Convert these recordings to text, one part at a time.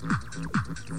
Thank you.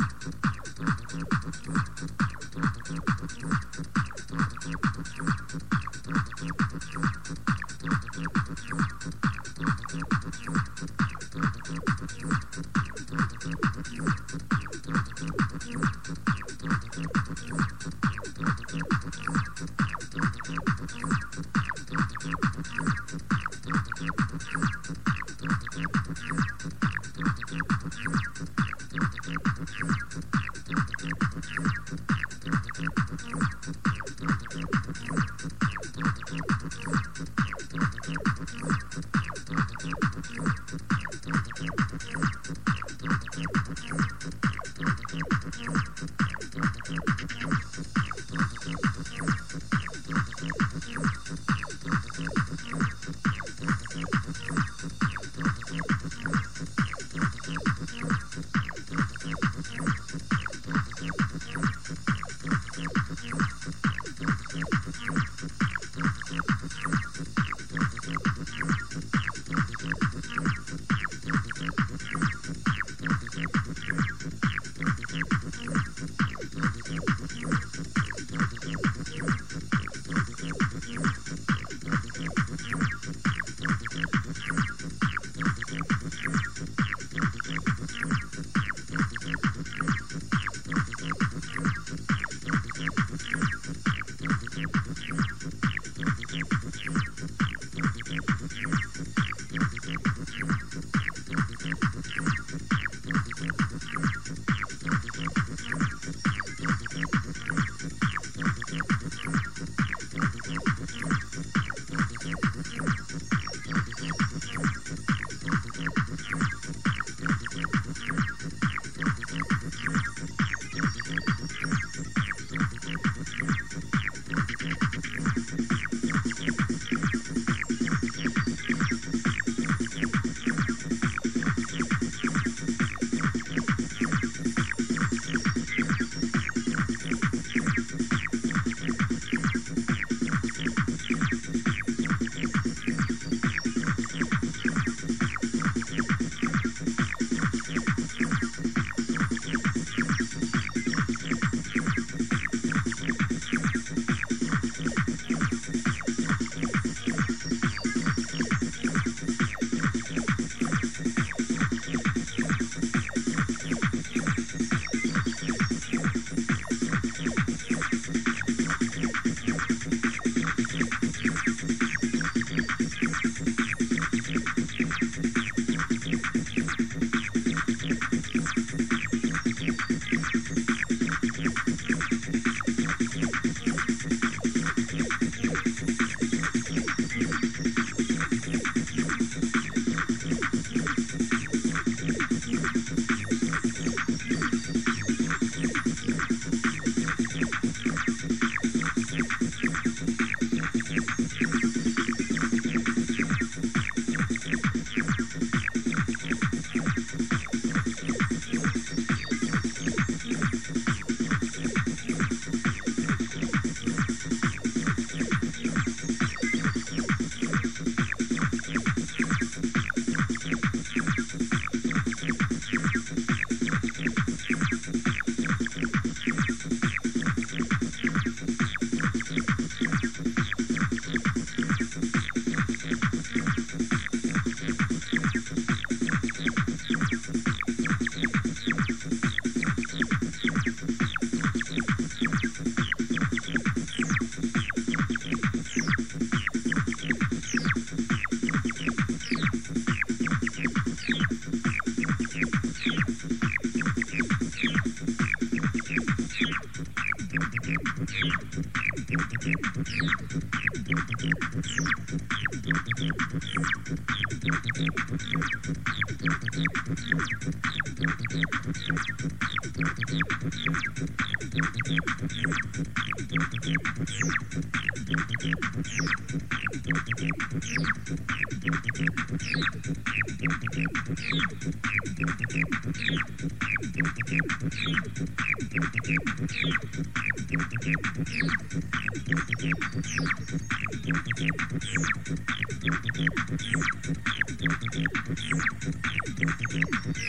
Thank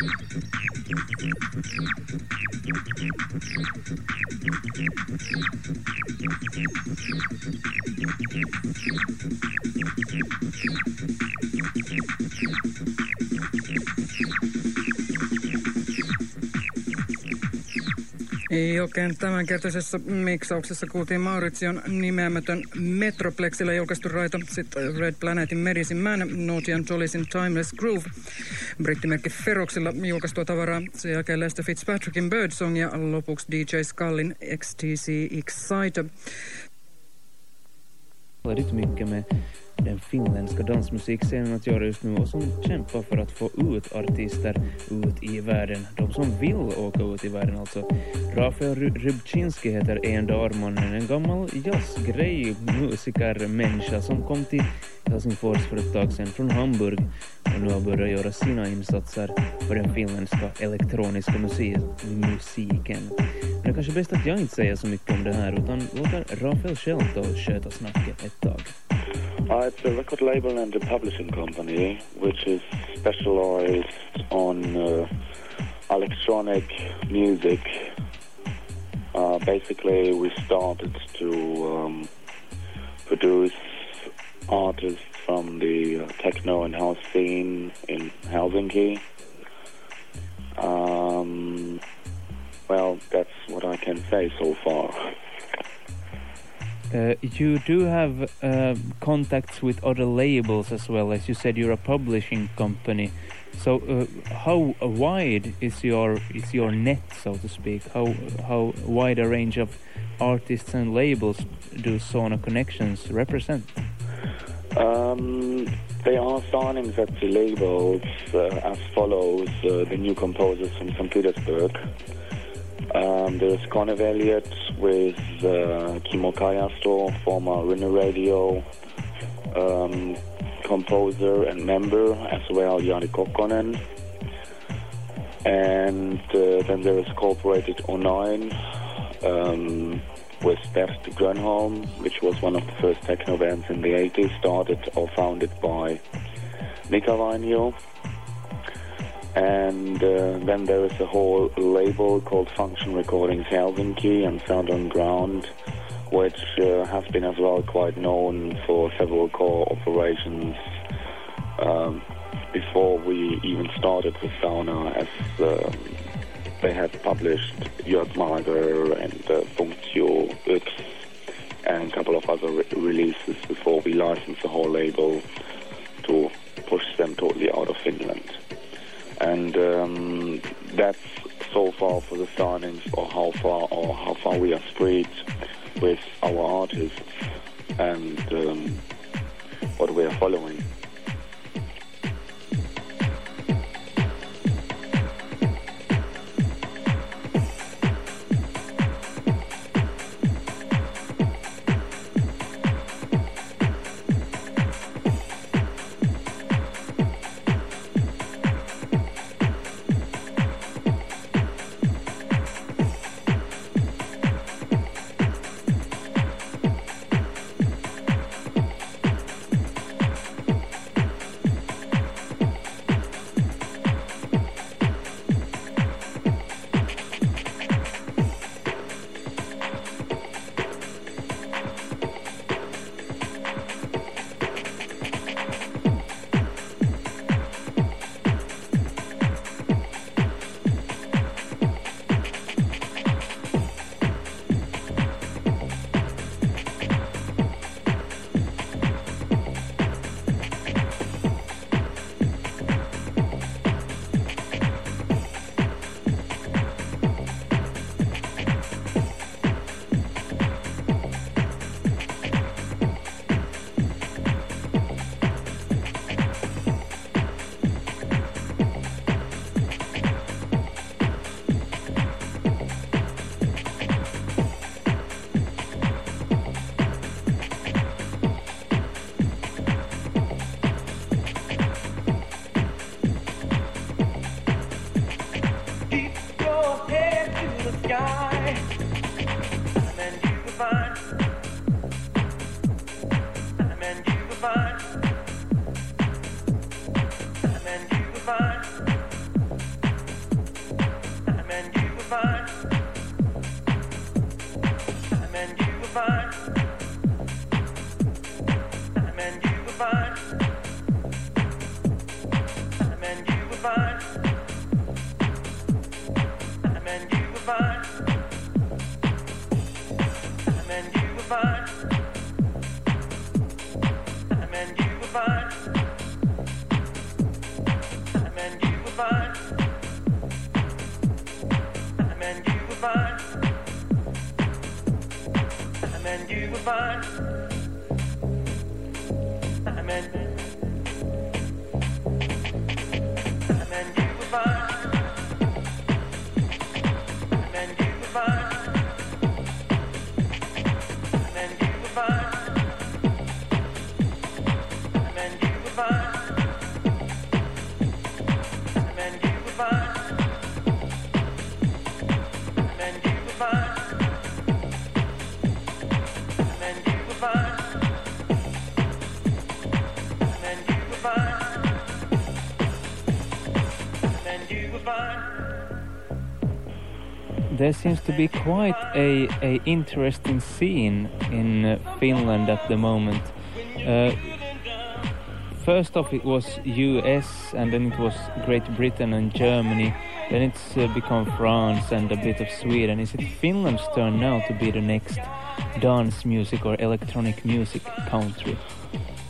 Thank Jokeen tämänkertaisessa miksauksessa kuultiin Mauritsion nimeämätön Metroplexilla julkaistu raita, sitten Red Planetin Medicine Man, Notian Jollisin Timeless Groove, brittimerkki Feroxilla julkaistua tavaraa, sen jälkeen Lester Fitzpatrickin Birdsong ja lopuksi DJ Skullin XTC Exciter. Med den finländska dansmusikscenen att göra just nu och som kämpar för att få ut artister ut i världen. De som vill åka ut i världen alltså. Rafael Rybczynski heter en darmannen, en gammal jazzgrej, musiker, människa som kom till Helsingfors för ett tag sedan från Hamburg och nu har börjat göra sina insatser för den finländska elektroniska musiken. Men det är kanske bäst att jag inte säger så mycket om det här utan låter Rafael själv då sköta snacket ett tag. Uh, it's a record label and a publishing company which is specialized on uh, electronic music. Uh, basically, we started to um, produce artists from the uh, techno and house scene in Helsinki. Um, well, that's what I can say so far. Uh, you do have uh, contacts with other labels as well. As you said, you're a publishing company. So, uh, how wide is your is your net, so to speak? How how wide a range of artists and labels do Sauna Connections represent? Um, they are signings at the labels uh, as follows: uh, the new composers from St. Petersburg. Um, Connor Elliott with uh, Kimo former Rinne Radio um, composer and member, as well Jani Kokkonen. And uh, then there is Corporated 09 um, with Bert Grönholm, which was one of the first techno bands in the 80s, started or founded by Mika Vainio. And uh, then there is a whole label called Function Recordings Helsinki and Sound on Ground, which uh, has been as well quite known for several core operations um, before we even started with Sauna, as um, they had published Jörg Mager and uh, Funktio X and a couple of other re- releases before we licensed the whole label to push them totally out of Finland. And um, that's so far for the signings or how far or how far we are spread with our artists and um, what we are following. There seems to be quite a, a interesting scene in uh, Finland at the moment. Uh, first off, it was U.S. and then it was Great Britain and Germany. Then it's uh, become France and a bit of Sweden. Is it Finland's turn now to be the next dance music or electronic music country?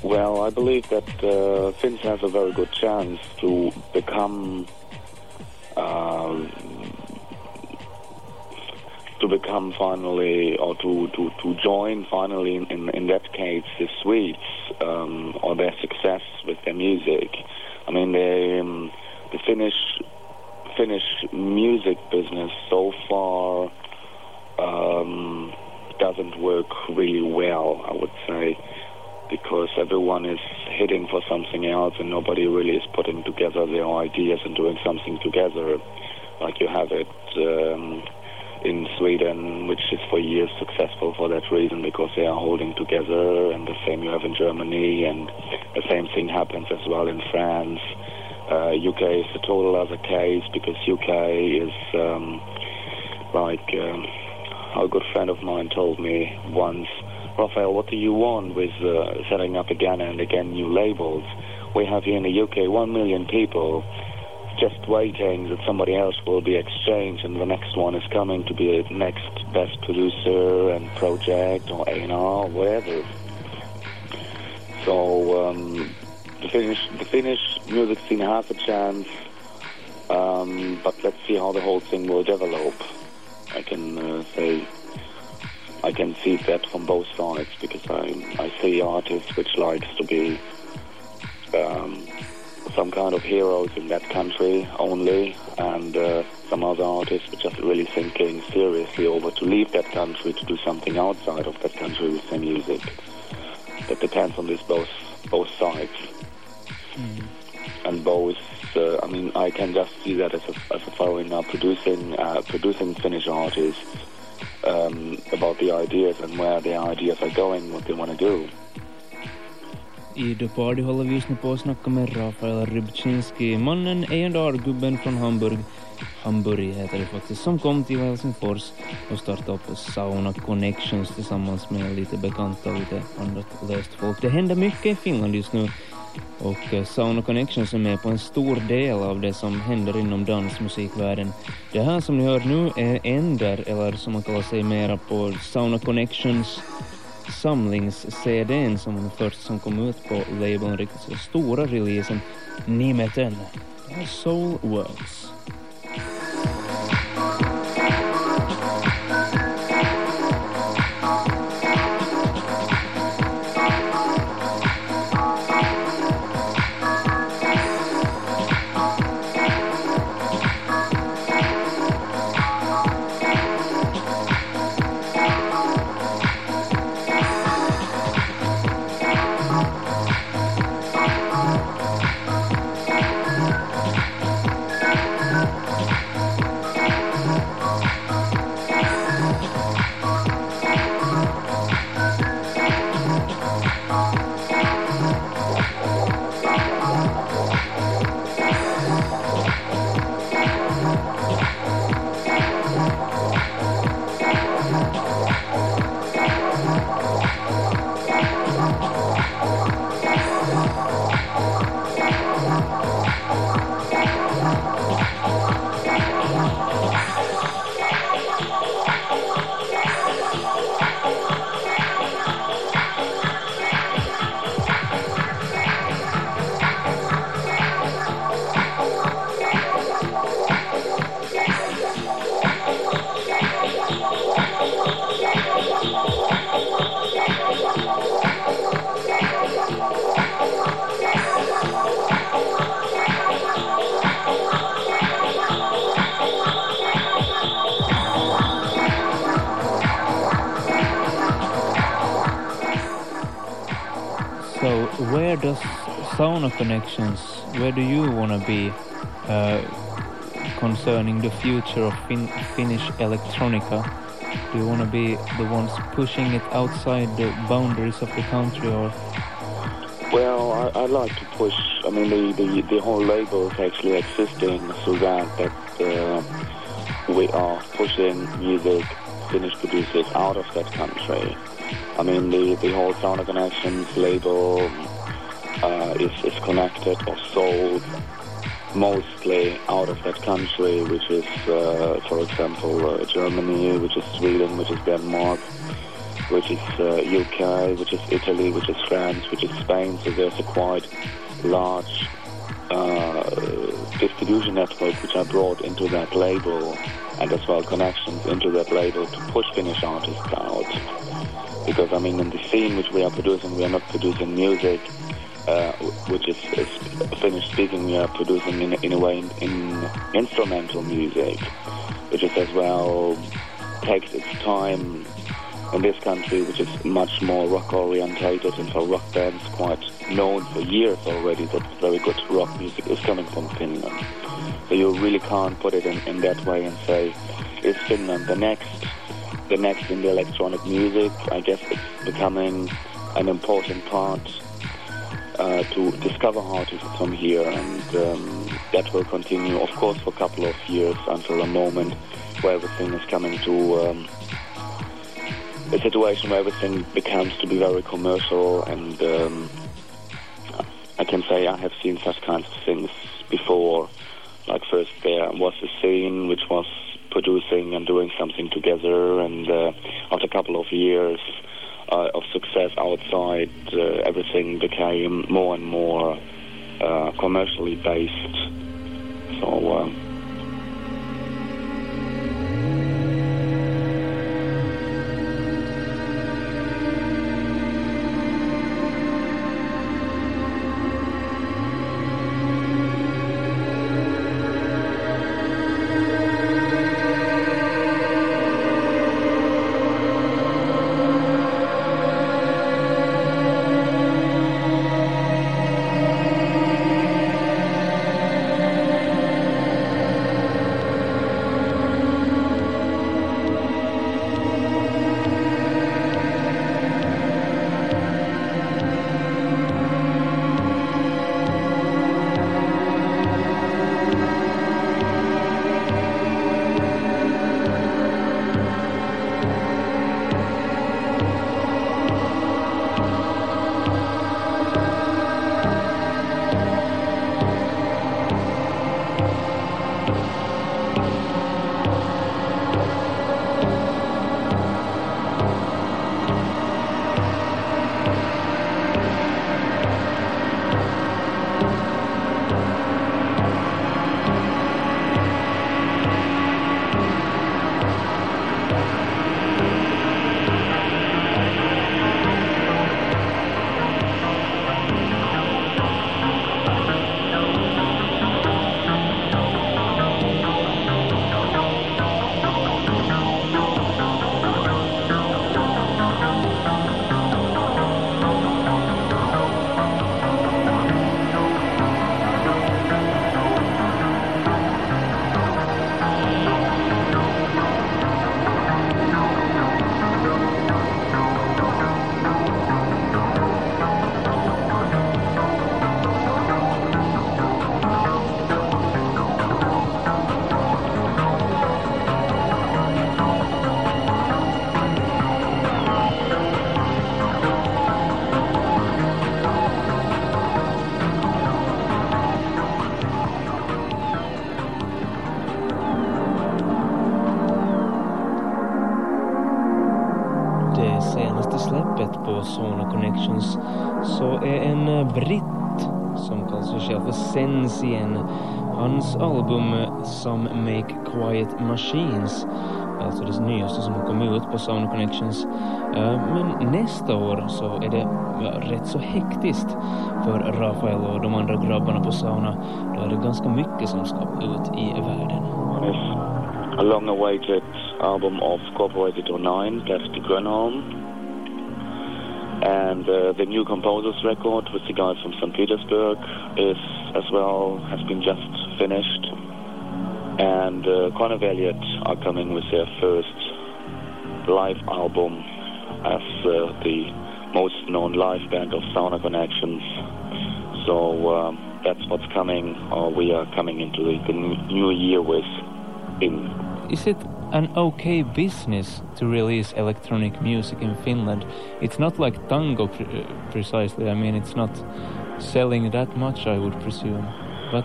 Well, I believe that uh, Finland has a very good chance to become uh, to become finally or to, to, to join finally in, in, that case the Swedes um, or their success with their music. I mean, they, um, the Finnish Finnish music business so far um, doesn't work really well, I would say, because everyone is hitting for something else and nobody really is putting together their ideas and doing something together like you have it. In Sweden, which is for years successful for that reason because they are holding together, and the same you have in Germany, and the same thing happens as well in France. Uh, UK is a total other case because UK is um, like um, a good friend of mine told me once, Raphael, what do you want with uh, setting up again and again new labels? We have here in the UK one million people just waiting that somebody else will be exchanged and the next one is coming to be a next best producer and project or A&R, whatever. So um, the Finnish the Finnish music scene has a chance, um, but let's see how the whole thing will develop. I can uh, say I can see that from both sides because I I see artists which likes to be um, some kind of heroes in that country only, and uh, some other artists were just really thinking seriously over to leave that country to do something outside of that country with their music. That depends on this both both sides, mm. and both. Uh, I mean, I can just see that as a, as a foreigner producing uh, producing Finnish artists um, about the ideas and where their ideas are going, what they want to do. I The Party håller vi just nu på att snacka med Rafael Rybczynski, mannen A&R-gubben från Hamburg. Hamburg heter det faktiskt, som kom till Helsingfors och startade upp Sauna Connections tillsammans med lite bekanta och lite annat löst folk. Det händer mycket i Finland just nu och eh, Sauna Connections är med på en stor del av det som händer inom dansmusikvärlden. Det här som ni hör nu är Ender, eller som man kallar sig mera på Sauna Connections samlings-CDn som först som kom ut på labeln, riktigt så stora releasen, Nimeten, Soul Worlds. Sauna Connections, where do you want to be uh, concerning the future of fin Finnish electronica? Do you want to be the ones pushing it outside the boundaries of the country or? Well, I, I like to push, I mean, the, the, the whole label is actually existing so that, that uh, we are pushing music, Finnish producers out of that country. I mean, the, the whole Sauna Connections label uh, is, is connected or sold mostly out of that country, which is, uh, for example, uh, Germany, which is Sweden, which is Denmark, which is UK, uh, which is Italy, which is France, which is Spain. So there's a quite large uh, distribution network which I brought into that label and as well connections into that label to push Finnish artists out. Because I mean in the scene which we are producing, we are not producing music uh, which is, is Finnish speaking, we are producing in, in a way in, in, instrumental music, which is as well takes its time in this country, which is much more rock orientated and for rock bands quite known for years already that very good rock music is coming from Finland. So you really can't put it in, in that way and say, is Finland the next, the next in the electronic music? I guess it's becoming an important part uh, to discover artists from here, and um, that will continue, of course, for a couple of years until a moment where everything is coming to um, a situation where everything becomes to be very commercial. And um, I can say I have seen such kinds of things before. Like first there was a scene which was producing and doing something together, and uh, after a couple of years uh, of success outside, uh, everything became more and more uh, commercially based. So. Um, igen. Hans album Some Make Quiet Machines, alltså det nyaste som har kommit ut på Sound Connections. Eh, men nästa år så är det rätt så hektiskt för Rafael och de andra grabbarna på Sauna. Då är det ganska mycket som ska ut i världen. A long awaited album of Corporated 09, left the Grönholm. And uh, the new composers record with the guys from St. Petersburg is as well has been just finished. And uh, Conor Elliott are coming with their first live album as uh, the most known live band of Sauna Connections. So um, that's what's coming, or we are coming into the, the new year with. In. Is it an okay business to release electronic music in Finland? It's not like tango pre precisely. I mean, it's not selling that much, I would presume. But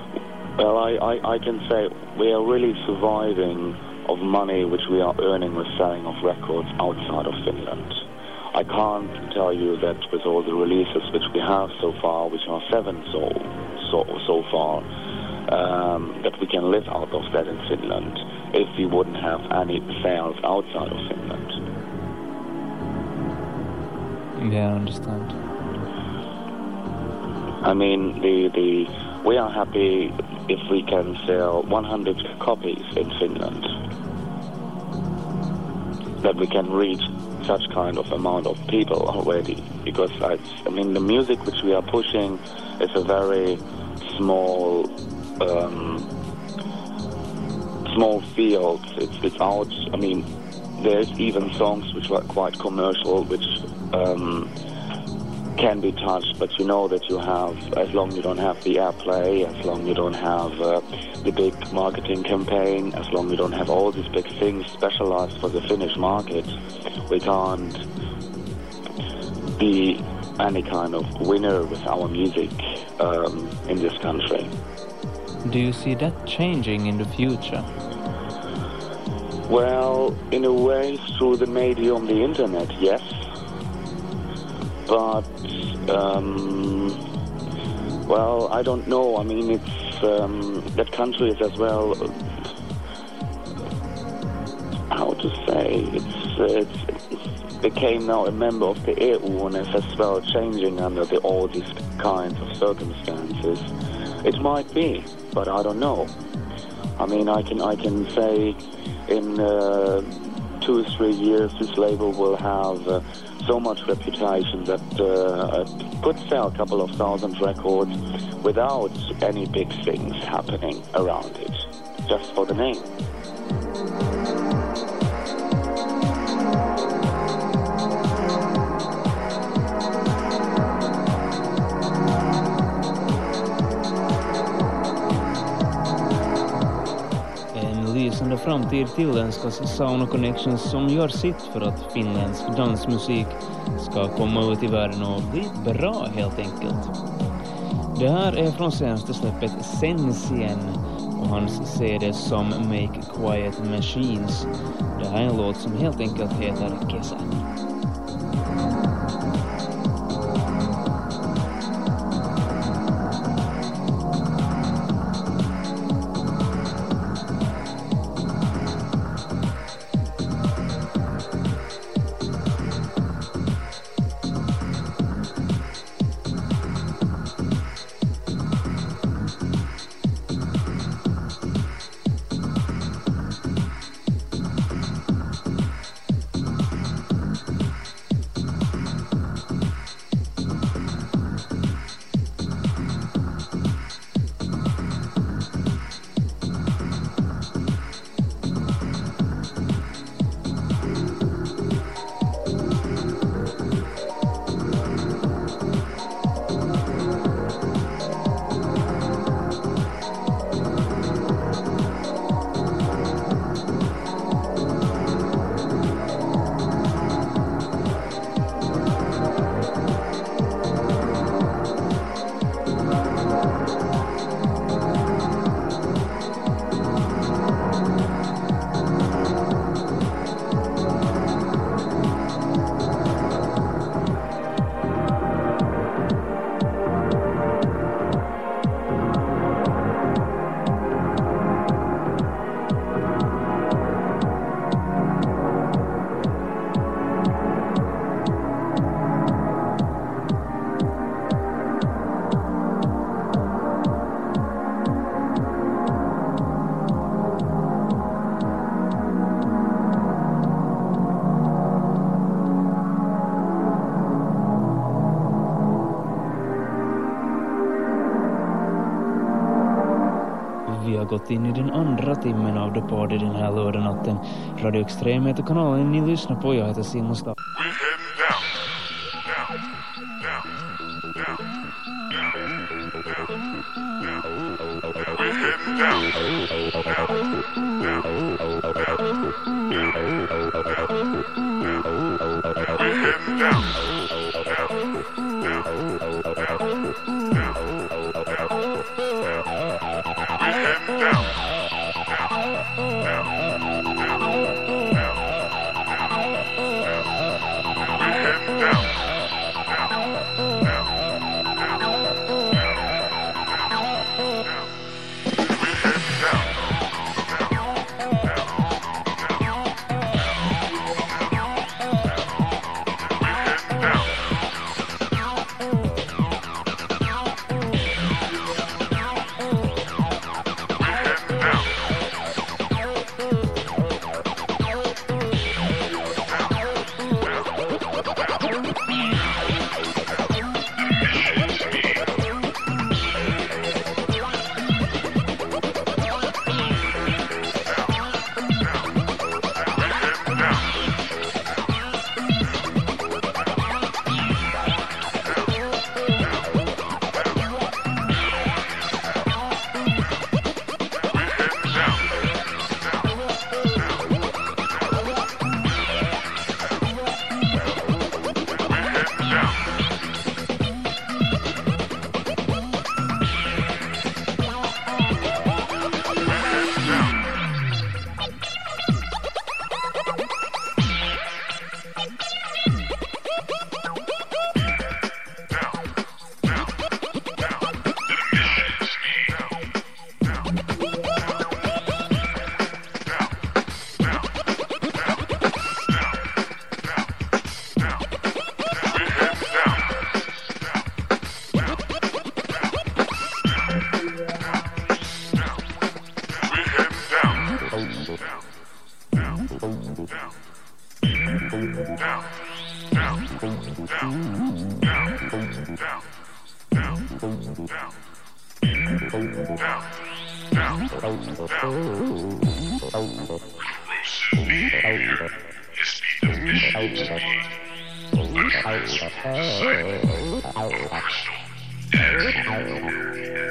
well, I, I, I can say we are really surviving of money which we are earning with selling of records outside of Finland. I can't tell you that with all the releases which we have so far, which are seven so so so far, um, that we can live out of that in Finland if we wouldn't have any sales outside of Finland. Yeah, I understand. I mean, the the we are happy if we can sell 100 copies in Finland. That we can reach such kind of amount of people already because I, I mean the music which we are pushing is a very small um, small field. It's, it's out. I mean, there's even songs which are quite commercial, which um, can be touched, but you know that you have, as long as you don't have the airplay, as long as you don't have uh, the big marketing campaign, as long as you don't have all these big things specialized for the Finnish market, we can't be any kind of winner with our music um, in this country. Do you see that changing in the future? Well, in a way, through the medium, the internet, yes but um, well, I don't know. I mean, it's um, that country is as well. How to say? It's, it's, it's became now a member of the EU and is as well changing under the, all these kinds of circumstances. It might be, but I don't know. I mean, I can I can say in uh, two or three years this label will have. Uh, so much reputation that uh, could sell a couple of thousand records without any big things happening around it, just for the name. Framtid tillänskas Sauna Connections som gör sitt för att finländsk dansmusik ska komma ut i världen och bli bra helt enkelt. Det här är från senaste släppet Sensien och hans CD som Make Quiet Machines. Det här är en låt som helt enkelt heter Kesä. gått in i den andra timmen av The Party den här lördagsnatten. Radio Extrem heter kanalen ni lyssnar på. Jag heter Simon Stav. We're heading down. Down. Crystal. As you